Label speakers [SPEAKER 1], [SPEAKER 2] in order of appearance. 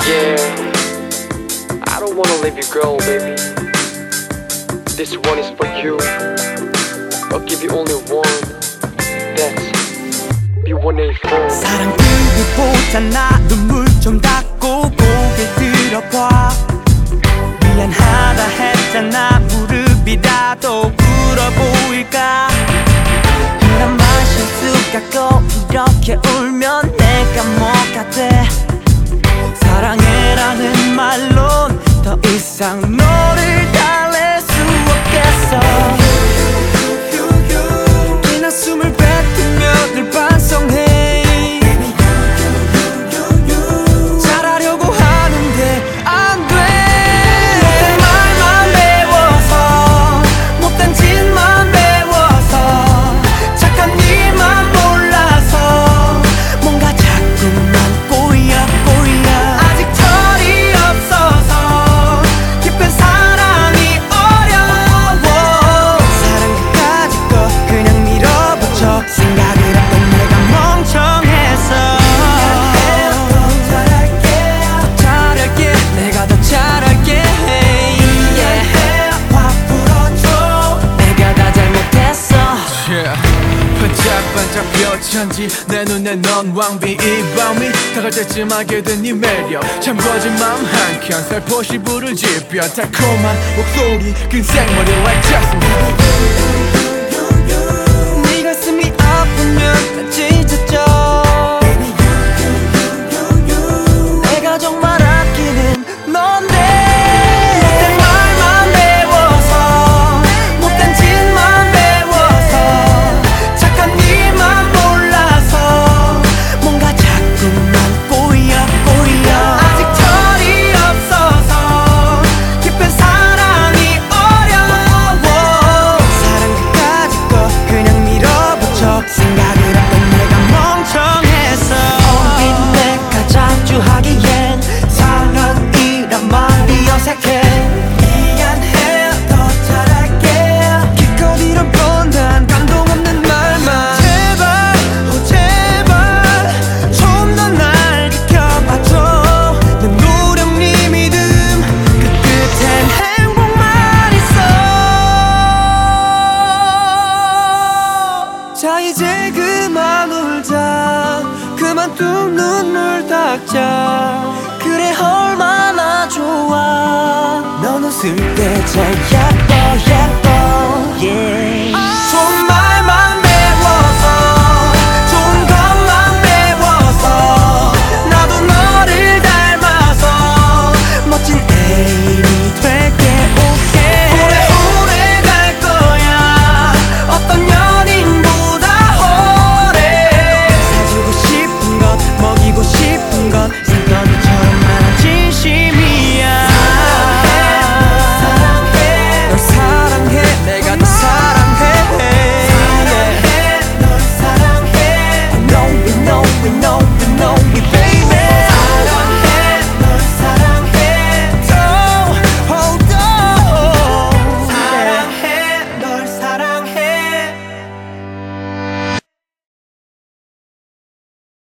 [SPEAKER 1] Yeah, I don't wanna leave you, girl, baby. This one is for you. I'll give you only one. That's B1A4.
[SPEAKER 2] 사랑 그리보잖아 눈물 좀 닦고 고개 들어봐 미안하다 했잖아 무릎이라도 꿇어 보일까 난 마실 수가 꼭 이렇게 울면 내가 뭐가 돼 사랑해라는 말론 더 이상 너를
[SPEAKER 3] 반짝반짝 뼈천지 내 눈에 넌 왕비 이 밤이 다갈 때쯤 알게 된네 매력. 참 거진 맘한켠 살포시 불을 지펴 달콤한 목소리 긴 생머리 like jasmine
[SPEAKER 2] 네 이제 그만 울자. 그만 뚝 눈물 닦자. 그래 얼마나 좋아. 넌 웃을 때 예뻐